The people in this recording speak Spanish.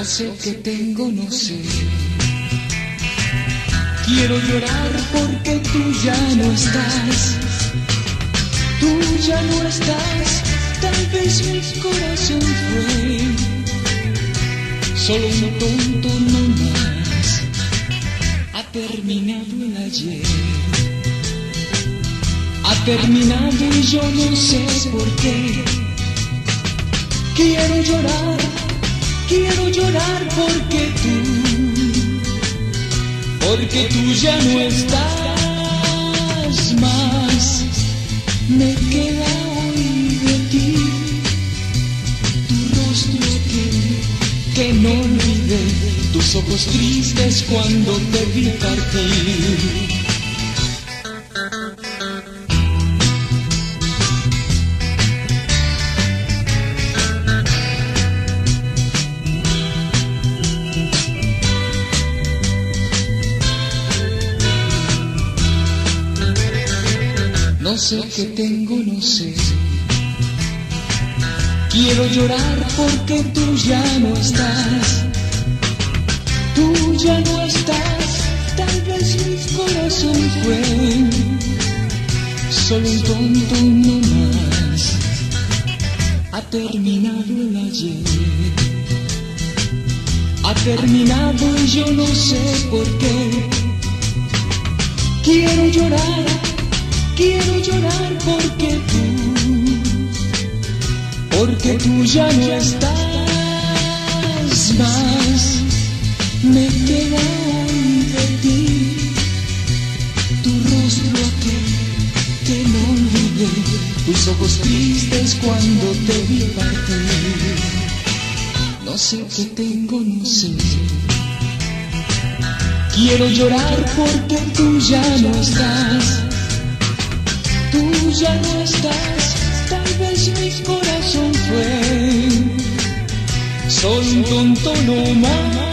No sé qué tengo, no sé. Quiero llorar porque tú ya no estás. Tú ya no estás, tal vez mi corazón fue solo un tonto no más. Ha terminado el ayer. Ha terminado y yo no sé por qué. Quiero llorar, porque tú ya no estás más. Me queda hoy de ti tu rostro que, que no olvidé, tus ojos tristes cuando te vi partir. No sé qué tengo, no sé. Quiero llorar porque tú ya no estás. Tú ya no estás. Tal vez mi corazón fue solo un tonto no más. Ha terminado el ayer. Ha terminado y yo no sé por qué. Quiero llorar quiero llorar porque tú, porque tú ya no estás más. Me queda hoy de ti tu rostro aquel que no olvidé, tus ojos tristes cuando te vi partir. No sé qué tengo, no sé. Quiero llorar porque tú ya no estás ya no estás, tal vez mi corazón fue solo un tonto no más.